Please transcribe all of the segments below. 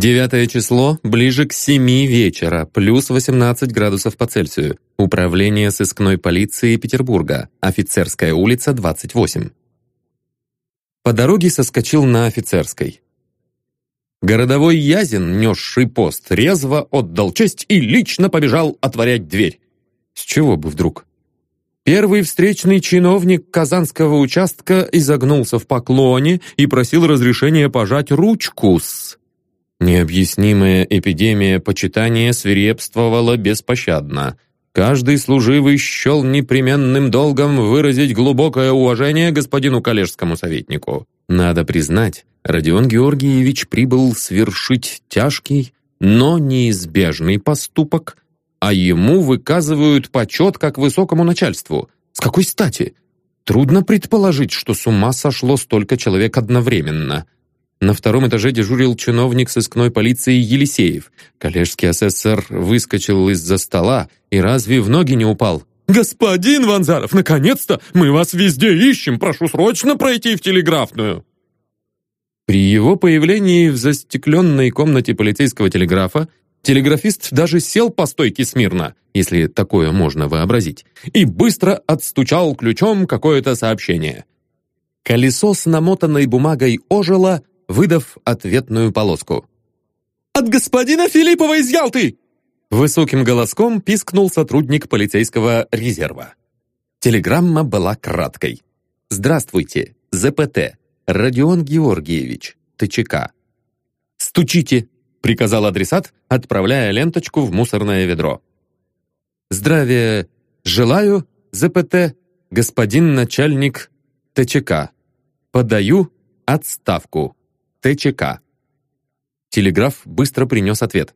Девятое число, ближе к семи вечера, плюс 18 градусов по Цельсию. Управление сыскной полиции Петербурга, Офицерская улица, 28. По дороге соскочил на Офицерской. Городовой Язин, несший пост, резво отдал честь и лично побежал отворять дверь. С чего бы вдруг? Первый встречный чиновник Казанского участка изогнулся в поклоне и просил разрешения пожать ручку с... Необъяснимая эпидемия почитания свирепствовала беспощадно. Каждый служивый счел непременным долгом выразить глубокое уважение господину коллежскому советнику. Надо признать, Родион Георгиевич прибыл свершить тяжкий, но неизбежный поступок, а ему выказывают почет как высокому начальству. С какой стати? Трудно предположить, что с ума сошло столько человек одновременно. На втором этаже дежурил чиновник сыскной полиции Елисеев. Коллежский асессор выскочил из-за стола и разве в ноги не упал? «Господин Ванзаров, наконец-то! Мы вас везде ищем! Прошу срочно пройти в телеграфную!» При его появлении в застекленной комнате полицейского телеграфа Телеграфист даже сел по стойке смирно, если такое можно вообразить, и быстро отстучал ключом какое-то сообщение. Колесо с намотанной бумагой ожило, выдав ответную полоску. «От господина Филиппова из Ялты!» Высоким голоском пискнул сотрудник полицейского резерва. Телеграмма была краткой. «Здравствуйте, ЗПТ, Родион Георгиевич, ТЧК. Стучите, — приказал адресат, отправляя ленточку в мусорное ведро. «Здравия желаю, ЗПТ, господин начальник ТЧК. Подаю отставку. ТЧК». Телеграф быстро принес ответ.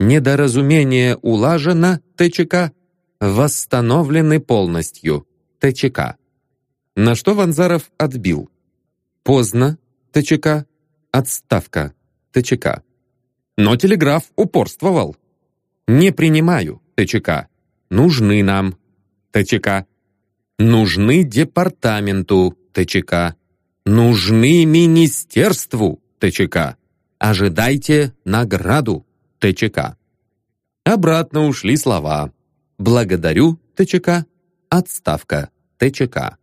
«Недоразумение улажено, ТЧК. Восстановлены полностью, ТЧК». На что Ванзаров отбил. «Поздно, ТЧК. Отставка, ТЧК». Но телеграф упорствовал. «Не принимаю, ТЧК. Нужны нам, ТЧК. Нужны департаменту, ТЧК. Нужны министерству, ТЧК. Ожидайте награду, ТЧК». Обратно ушли слова. «Благодарю, ТЧК. Отставка, ТЧК».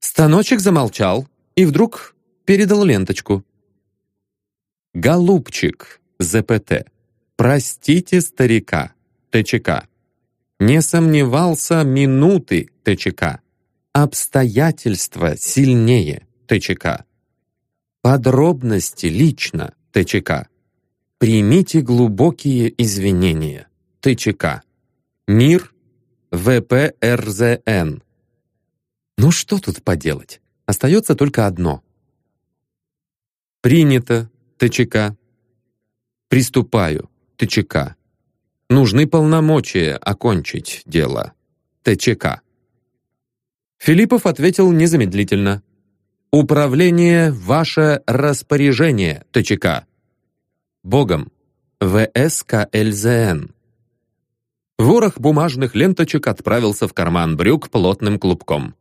Станочек замолчал и вдруг передал ленточку. «Голубчик, ЗПТ. Простите старика. ТЧК. Не сомневался минуты ТЧК. Обстоятельства сильнее ТЧК. Подробности лично ТЧК. Примите глубокие извинения. ТЧК. Мир ВПРЗН. Ну что тут поделать? Остается только одно. Принято ТЧК. Приступаю. ТЧК. Нужны полномочия окончить дело. ТЧК. Филиппов ответил незамедлительно. «Управление — ваше распоряжение, ТЧК». «Богом. ВСКЛЗН». Ворох бумажных ленточек отправился в карман брюк плотным клубком.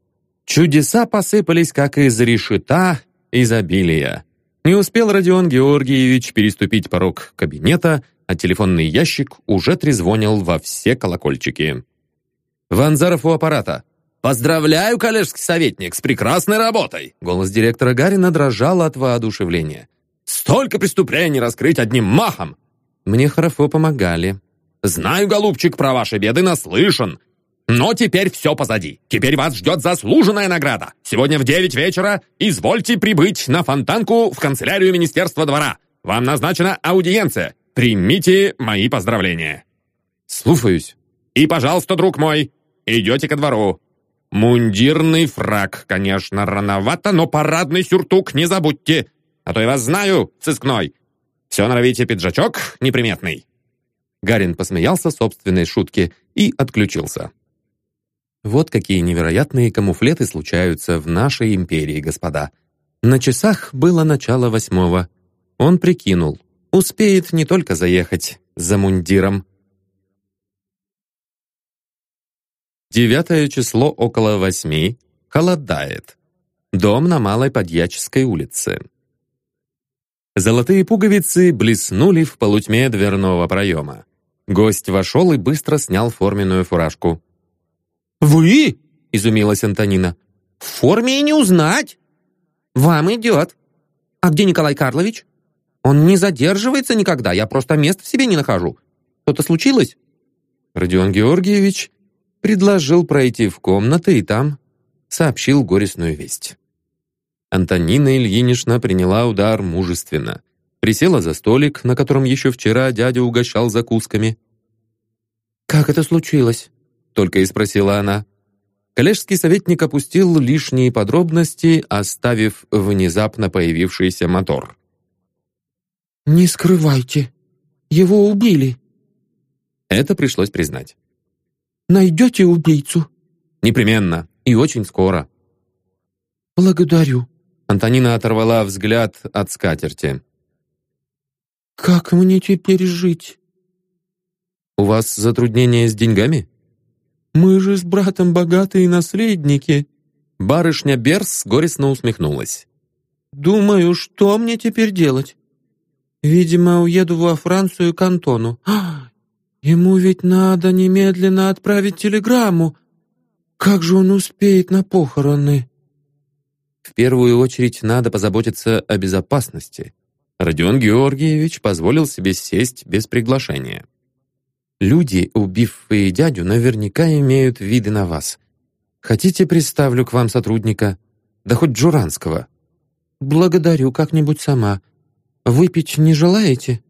Чудеса посыпались, как из решета изобилия. Не успел Родион Георгиевич переступить порог кабинета, а телефонный ящик уже трезвонил во все колокольчики. «Ванзаров у аппарата». «Поздравляю, коллежский советник, с прекрасной работой!» Голос директора Гарина дрожал от воодушевления. «Столько преступлений раскрыть одним махом!» Мне хорошо помогали. «Знаю, голубчик, про ваши беды наслышан. Но теперь все позади. Теперь вас ждет заслуженная награда. Сегодня в девять вечера извольте прибыть на фонтанку в канцелярию Министерства двора. Вам назначена аудиенция. Примите мои поздравления. Слушаюсь. И, пожалуйста, друг мой, идете ко двору. Мундирный фраг, конечно, рановато, но парадный сюртук не забудьте. А то я вас знаю, сыскной. Все норовите пиджачок неприметный. Гарин посмеялся собственной шутке и отключился. Вот какие невероятные камуфлеты случаются в нашей империи, господа. На часах было начало восьмого. Он прикинул, успеет не только заехать за мундиром. Девятое число около восьми. Холодает. Дом на Малой Подьяческой улице. Золотые пуговицы блеснули в полутьме дверного проема. Гость вошел и быстро снял форменную фуражку. «Вы?» — изумилась Антонина. «В форме и не узнать!» «Вам идет!» «А где Николай Карлович?» «Он не задерживается никогда, я просто места в себе не нахожу. Что-то случилось?» Родион Георгиевич предложил пройти в комнаты и там сообщил горестную весть. Антонина Ильинична приняла удар мужественно. Присела за столик, на котором еще вчера дядя угощал закусками. «Как это случилось?» — только и спросила она. Коллежский советник опустил лишние подробности, оставив внезапно появившийся мотор. «Не скрывайте. Его убили». Это пришлось признать. «Найдете убийцу?» «Непременно. И очень скоро». «Благодарю». Антонина оторвала взгляд от скатерти. «Как мне теперь жить?» «У вас затруднения с деньгами?» «Мы же с братом богатые наследники». Барышня Берс горестно усмехнулась. «Думаю, что мне теперь делать? Видимо, уеду во Францию к Антону. А, ему ведь надо немедленно отправить телеграмму. Как же он успеет на похороны?» «В первую очередь надо позаботиться о безопасности». Родион Георгиевич позволил себе сесть без приглашения. «Люди, убившие дядю, наверняка имеют виды на вас. Хотите, представлю к вам сотрудника? Да хоть Джуранского». «Благодарю как-нибудь сама. Выпить не желаете?»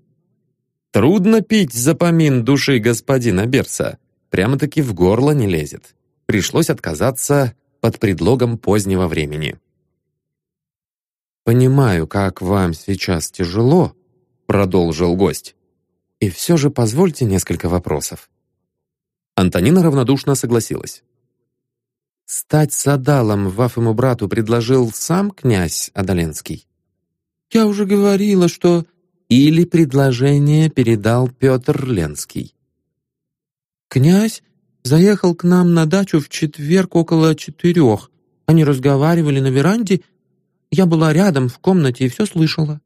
Трудно пить за помин души господина Берса. Прямо-таки в горло не лезет. Пришлось отказаться под предлогом позднего времени. «Понимаю, как вам сейчас тяжело», — продолжил гость. «И все же позвольте несколько вопросов». Антонина равнодушно согласилась. «Стать садалом вашему брату предложил сам князь Адаленский?» «Я уже говорила, что...» «Или предложение передал Петр Ленский?» «Князь заехал к нам на дачу в четверг около четырех. Они разговаривали на веранде, я была рядом в комнате и все слышала».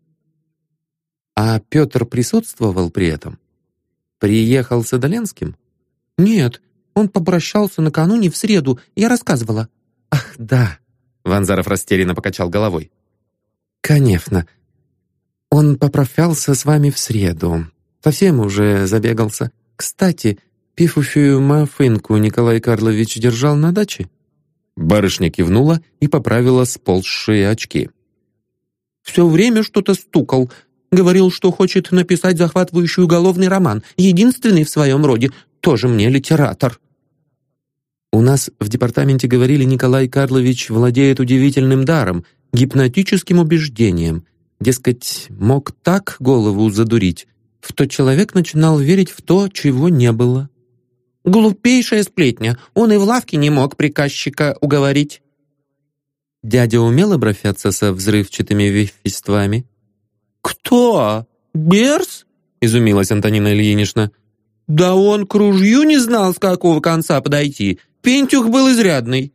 «А Петр присутствовал при этом? Приехал с Адоленским?» «Нет, он попрощался накануне в среду, я рассказывала». «Ах, да», — Ванзаров растерянно покачал головой. «Конечно. Он попрощался с вами в среду. Совсем уже забегался. Кстати, пифуфию мафынку Николай Карлович держал на даче?» Барышня кивнула и поправила сползшие очки. «Все время что-то стукал. Говорил, что хочет написать захватывающий уголовный роман. Единственный в своем роде. Тоже мне литератор». «У нас в департаменте говорили, Николай Карлович владеет удивительным даром, гипнотическим убеждением. Дескать, мог так голову задурить, что человек начинал верить в то, чего не было». Глупейшая сплетня. Он и в лавке не мог приказчика уговорить. Дядя умел обращаться со взрывчатыми веществами? «Кто? Берс?» — изумилась Антонина Ильинична. «Да он к ружью не знал, с какого конца подойти. Пентюх был изрядный».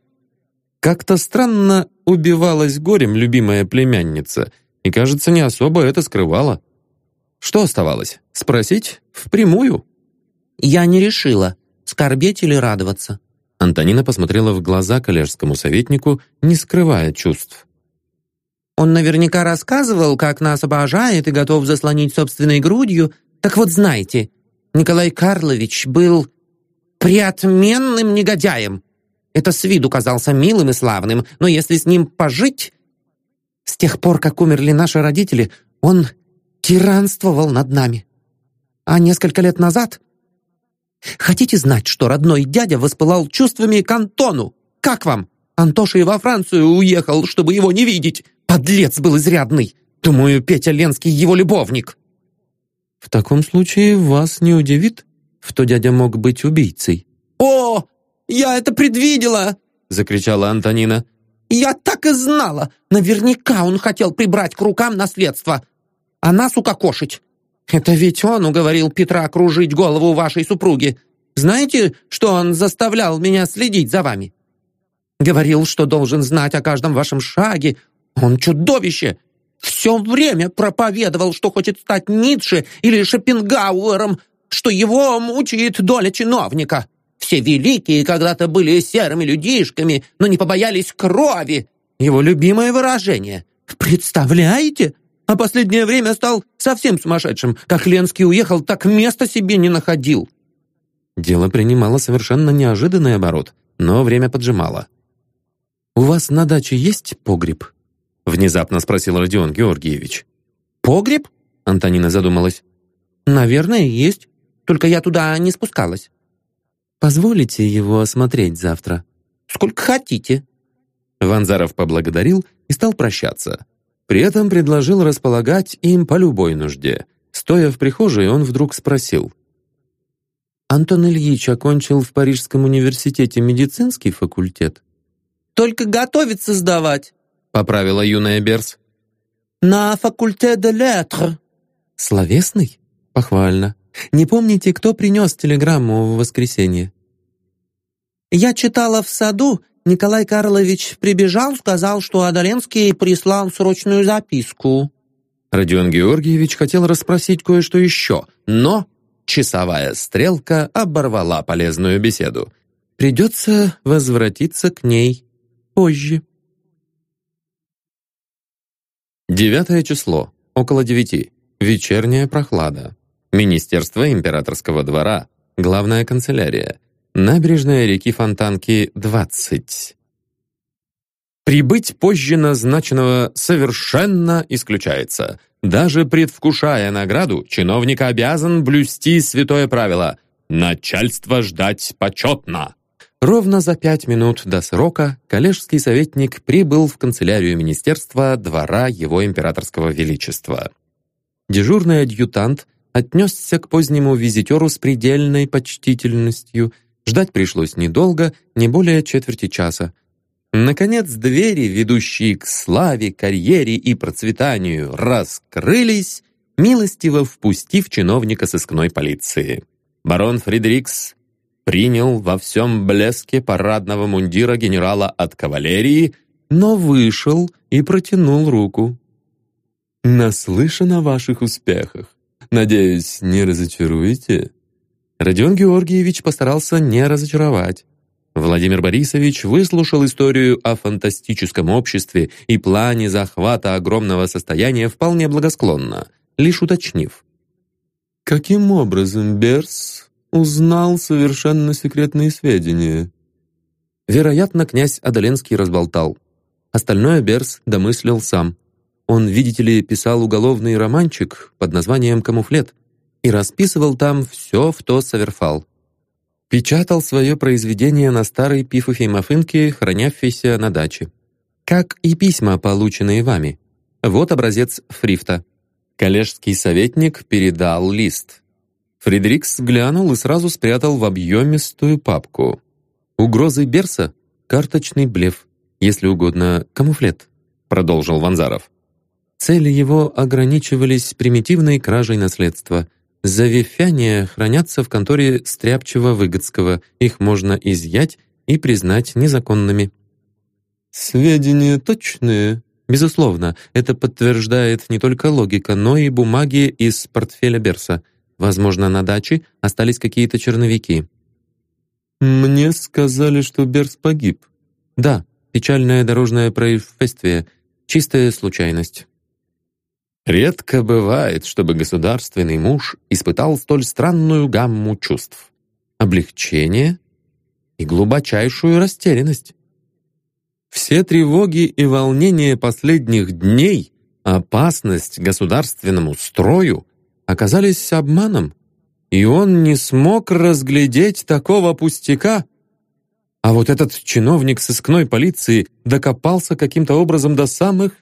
Как-то странно убивалась горем любимая племянница, и, кажется, не особо это скрывала. Что оставалось? Спросить? Впрямую? «Я не решила», скорбеть или радоваться?» Антонина посмотрела в глаза коллежскому советнику, не скрывая чувств. «Он наверняка рассказывал, как нас обожает и готов заслонить собственной грудью. Так вот знаете, Николай Карлович был приотменным негодяем. Это с виду казался милым и славным, но если с ним пожить... С тех пор, как умерли наши родители, он тиранствовал над нами. А несколько лет назад Хотите знать, что родной дядя воспылал чувствами к Антону? Как вам? Антоша и во Францию уехал, чтобы его не видеть. Подлец был изрядный. Думаю, Петя Ленский его любовник. В таком случае вас не удивит, что дядя мог быть убийцей? О, я это предвидела! Закричала Антонина. Я так и знала! Наверняка он хотел прибрать к рукам наследство, а нас укокошить. «Это ведь он уговорил Петра окружить голову вашей супруги. Знаете, что он заставлял меня следить за вами? Говорил, что должен знать о каждом вашем шаге. Он чудовище! Все время проповедовал, что хочет стать Ницше или Шопенгауэром, что его мучает доля чиновника. Все великие когда-то были серыми людишками, но не побоялись крови. Его любимое выражение. Представляете? А последнее время стал совсем сумасшедшим. Как Ленский уехал, так места себе не находил. Дело принимало совершенно неожиданный оборот, но время поджимало. «У вас на даче есть погреб?» Внезапно спросил Родион Георгиевич. «Погреб?» Антонина задумалась. «Наверное, есть. Только я туда не спускалась». «Позволите его осмотреть завтра?» «Сколько хотите». Ванзаров поблагодарил и стал прощаться. При этом предложил располагать им по любой нужде. Стоя в прихожей, он вдруг спросил. «Антон Ильич окончил в Парижском университете медицинский факультет?» «Только готовится сдавать», — поправила юная Берс. «На факульте де летр». «Словесный? Похвально. Не помните, кто принес телеграмму в воскресенье?» «Я читала в саду. Николай Карлович прибежал, сказал, что Адаленский прислал срочную записку». Родион Георгиевич хотел расспросить кое-что еще, но часовая стрелка оборвала полезную беседу. Придется возвратиться к ней позже. Девятое число, около девяти. Вечерняя прохлада. Министерство императорского двора. Главная канцелярия. Набережная реки Фонтанки, 20. Прибыть позже назначенного совершенно исключается. Даже предвкушая награду, чиновник обязан блюсти святое правило «начальство ждать почетно». Ровно за пять минут до срока коллежский советник прибыл в канцелярию Министерства двора его императорского величества. Дежурный адъютант отнесся к позднему визитеру с предельной почтительностью. Ждать пришлось недолго, не более четверти часа. Наконец, двери, ведущие к славе, карьере и процветанию, раскрылись, милостиво впустив чиновника сыскной полиции. Барон Фредерикс принял во всем блеске парадного мундира генерала от кавалерии, но вышел и протянул руку. «Наслышан о ваших успехах. Надеюсь, не разочаруете?» Родион Георгиевич постарался не разочаровать. Владимир Борисович выслушал историю о фантастическом обществе и плане захвата огромного состояния вполне благосклонно, лишь уточнив. «Каким образом Берс узнал совершенно секретные сведения. Вероятно, князь Адаленский разболтал. Остальное Берс домыслил сам. Он, видите ли, писал уголовный романчик под названием «Камуфлет» и расписывал там все в то соверфал. Печатал свое произведение на старой пифуфей мафынке, хранящейся на даче. Как и письма, полученные вами. Вот образец фрифта. Коллежский советник передал лист. Фредерикс глянул и сразу спрятал в объемистую папку. «Угрозы Берса — карточный блеф, если угодно, камуфлет», — продолжил Ванзаров. Цели его ограничивались примитивной кражей наследства. Завифяния хранятся в конторе Стряпчева-Выгодского, их можно изъять и признать незаконными. «Сведения точные?» «Безусловно, это подтверждает не только логика, но и бумаги из портфеля Берса — Возможно, на даче остались какие-то черновики. «Мне сказали, что Берс погиб». «Да, печальное дорожное происшествие. Чистая случайность». Редко бывает, чтобы государственный муж испытал столь странную гамму чувств. Облегчение и глубочайшую растерянность. Все тревоги и волнения последних дней, опасность государственному строю оказались обманом, и он не смог разглядеть такого пустяка. А вот этот чиновник сыскной полиции докопался каким-то образом до самых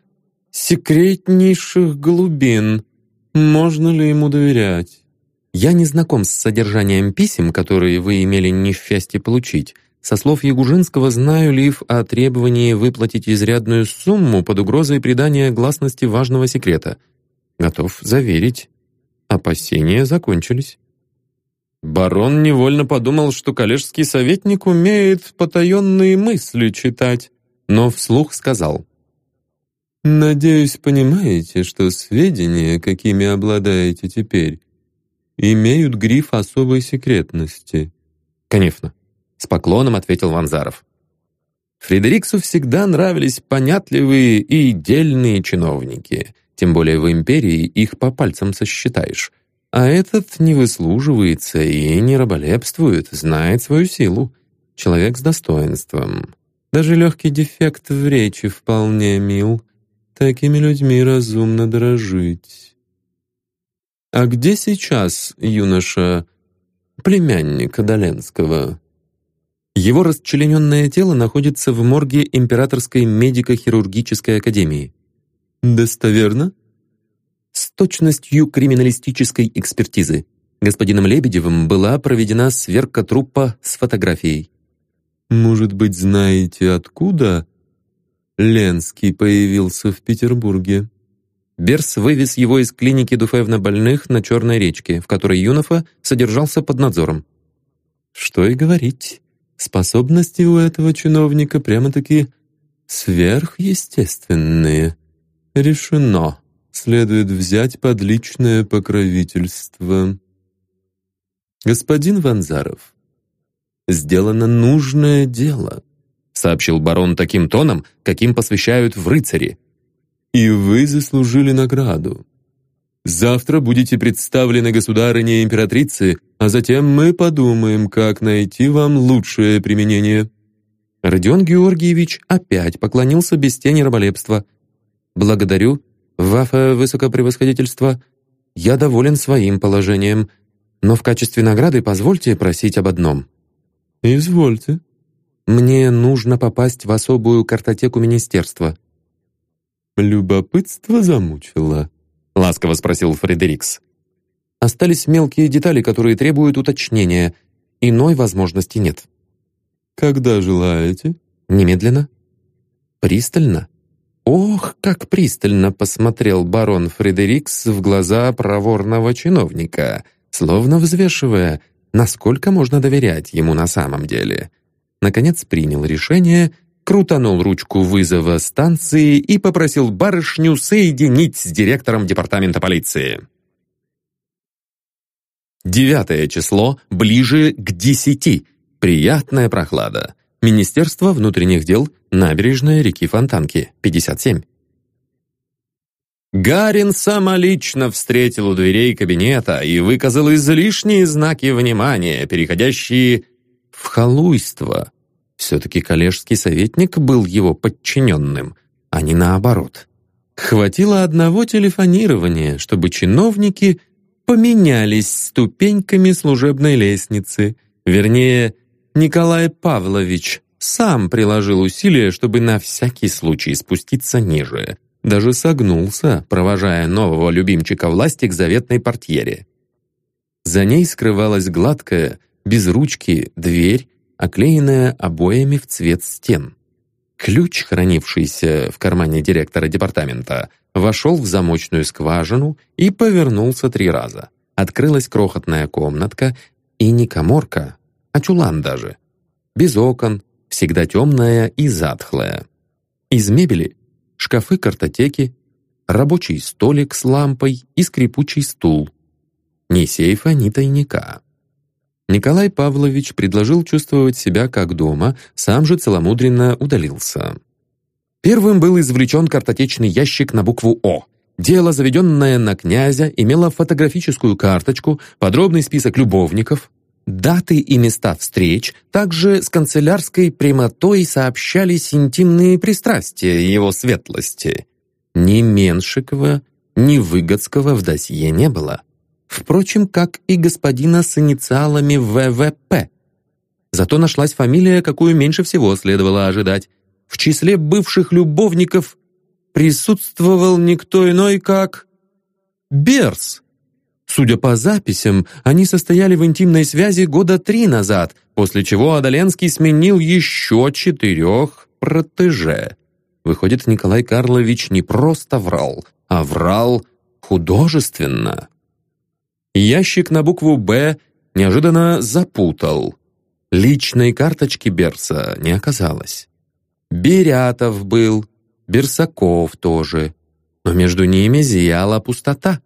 секретнейших глубин. Можно ли ему доверять? Я не знаком с содержанием писем, которые вы имели несчастье получить. Со слов Ягужинского знаю лишь о требовании выплатить изрядную сумму под угрозой придания гласности важного секрета. Готов заверить, Опасения закончились. Барон невольно подумал, что коллежский советник умеет потаенные мысли читать, но вслух сказал. Надеюсь, понимаете, что сведения, какими обладаете теперь, имеют гриф особой секретности. Конечно, с поклоном ответил Ванзаров. Фредериксу всегда нравились понятливые и дельные чиновники, тем более в империи их по пальцам сосчитаешь. А этот не выслуживается и не раболепствует, знает свою силу. Человек с достоинством. Даже легкий дефект в речи вполне мил. Такими людьми разумно дорожить. А где сейчас юноша, племянник Адаленского? Его расчлененное тело находится в морге Императорской медико-хирургической академии. Достоверно? С точностью криминалистической экспертизы. Господином Лебедевым была проведена сверка трупа с фотографией. «Может быть, знаете, откуда Ленский появился в Петербурге?» Берс вывез его из клиники душевнобольных на Черной речке, в которой Юнофа содержался под надзором. Что и говорить. Способности у этого чиновника прямо-таки сверхъестественные. Решено. Следует взять под личное покровительство. Господин Ванзаров, сделано нужное дело, сообщил барон таким тоном, каким посвящают в рыцари. И вы заслужили награду. Завтра будете представлены государыне императрице, а затем мы подумаем, как найти вам лучшее применение». Родион Георгиевич опять поклонился без тени раболепства. «Благодарю, ваше высокопревосходительство. Я доволен своим положением, но в качестве награды позвольте просить об одном». «Извольте». «Мне нужно попасть в особую картотеку министерства». «Любопытство замучило», ласково спросил Фредерикс. Остались мелкие детали, которые требуют уточнения. Иной возможности нет. Когда желаете? Немедленно. Пристально? Ох, как пристально посмотрел барон Фредерикс в глаза проворного чиновника, словно взвешивая, насколько можно доверять ему на самом деле. Наконец принял решение — крутанул ручку вызова станции и попросил барышню соединить с директором департамента полиции. Девятое число ближе к десяти. Приятная прохлада. Министерство внутренних дел, набережная реки Фонтанки, 57. Гарин самолично встретил у дверей кабинета и выказал излишние знаки внимания, переходящие в халуйство. Все-таки коллежский советник был его подчиненным, а не наоборот. Хватило одного телефонирования, чтобы чиновники поменялись ступеньками служебной лестницы. Вернее, Николай Павлович сам приложил усилия, чтобы на всякий случай спуститься ниже. Даже согнулся, провожая нового любимчика власти к заветной портьере. За ней скрывалась гладкая, без ручки, дверь оклеенная обоями в цвет стен. Ключ, хранившийся в кармане директора департамента, вошел в замочную скважину и повернулся три раза. Открылась крохотная комнатка, и не коморка, а чулан даже. Без окон, всегда темная и затхлая. Из мебели — шкафы-картотеки, рабочий столик с лампой и скрипучий стул. Ни сейфа, ни тайника. Николай Павлович предложил чувствовать себя как дома, сам же целомудренно удалился. Первым был извлечен картотечный ящик на букву «О». Дело, заведенное на князя, имело фотографическую карточку, подробный список любовников, даты и места встреч, также с канцелярской прямотой сообщались интимные пристрастия его светлости. Ни Меншикова, ни Выгодского в досье не было. Впрочем, как и господина с инициалами ВВП. Зато нашлась фамилия, какую меньше всего следовало ожидать. В числе бывших любовников присутствовал никто иной, как... Берс. Судя по записям, они состояли в интимной связи года три назад, после чего Адаленский сменил еще четырех протеже. Выходит, Николай Карлович не просто врал, а врал художественно. Ящик на букву «Б» неожиданно запутал. Личной карточки Берса не оказалось. Берятов был, Берсаков тоже. Но между ними зияла пустота.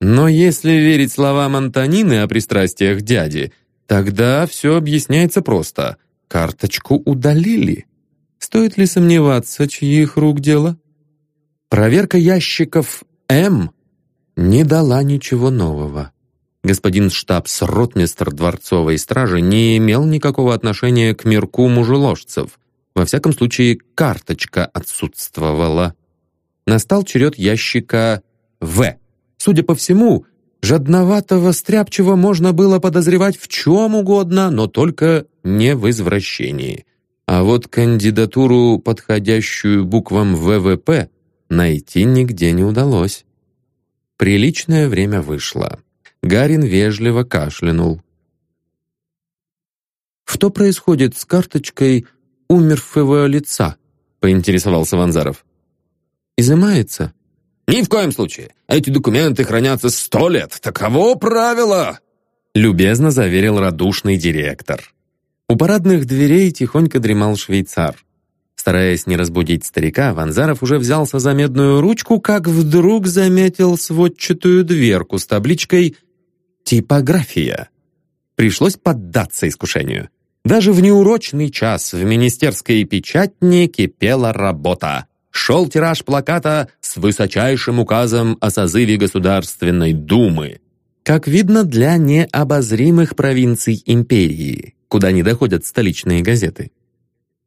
Но если верить словам Антонины о пристрастиях дяди, тогда все объясняется просто. Карточку удалили. Стоит ли сомневаться, чьих рук дело? Проверка ящиков М не дала ничего нового. Господин штабс-ротмистр дворцовой стражи не имел никакого отношения к мирку мужеложцев. Во всяком случае, карточка отсутствовала. Настал черед ящика В. Судя по всему, жадноватого стряпчего можно было подозревать в чем угодно, но только не в извращении. А вот кандидатуру, подходящую буквам ВВП, найти нигде не удалось. Приличное время вышло. Гарин вежливо кашлянул. «Что происходит с карточкой умершего лица?» — поинтересовался Ванзаров. «Изымается?» «Ни в коем случае. Эти документы хранятся сто лет. Таково правило!» Любезно заверил радушный директор. У парадных дверей тихонько дремал швейцар. Стараясь не разбудить старика, Ванзаров уже взялся за медную ручку, как вдруг заметил сводчатую дверку с табличкой «Типография». Пришлось поддаться искушению. Даже в неурочный час в министерской печатне кипела работа. Шел тираж плаката с высочайшим указом о созыве Государственной Думы. Как видно, для необозримых провинций империи, куда не доходят столичные газеты.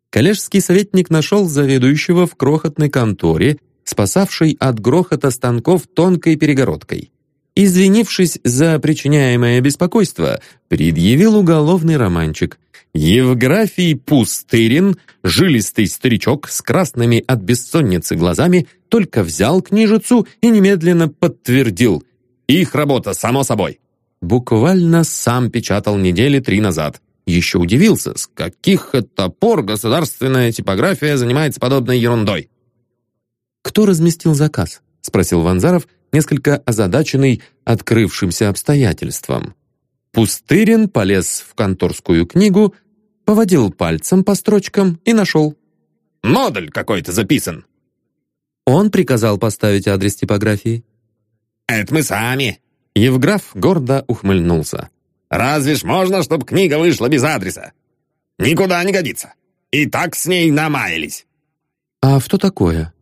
Коллежский советник нашел заведующего в крохотной конторе, спасавшей от грохота станков тонкой перегородкой. Извинившись за причиняемое беспокойство, предъявил уголовный романчик. Евграфий Пустырин, жилистый старичок с красными от бессонницы глазами, только взял книжицу и немедленно подтвердил. Их работа, само собой. Буквально сам печатал недели три назад. Еще удивился, с каких это пор государственная типография занимается подобной ерундой. «Кто разместил заказ?» — спросил Ванзаров, несколько озадаченный открывшимся обстоятельством. Пустырин полез в конторскую книгу, поводил пальцем по строчкам и нашел. «Модуль какой-то записан». Он приказал поставить адрес типографии. «Это мы сами». Евграф гордо ухмыльнулся. Разве ж можно, чтобы книга вышла без адреса? Никуда не годится. И так с ней намаялись. А что такое?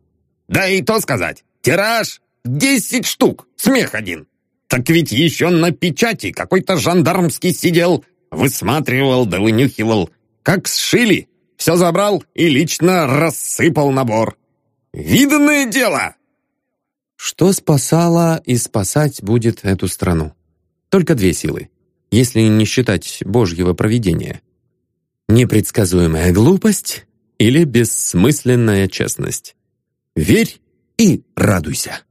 Да и то сказать. Тираж десять штук. Смех один. Так ведь еще на печати какой-то жандармский сидел, высматривал да вынюхивал. Как сшили, все забрал и лично рассыпал набор. Виданное дело! Что спасало и спасать будет эту страну? Только две силы если не считать Божьего провидения. Непредсказуемая глупость или бессмысленная честность. Верь и радуйся.